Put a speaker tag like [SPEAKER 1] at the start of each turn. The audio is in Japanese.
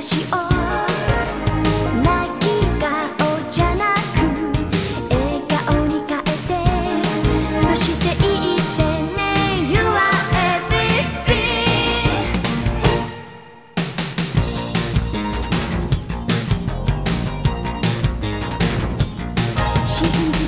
[SPEAKER 1] なきがおじゃなくえがおにかえてそしていってね You ん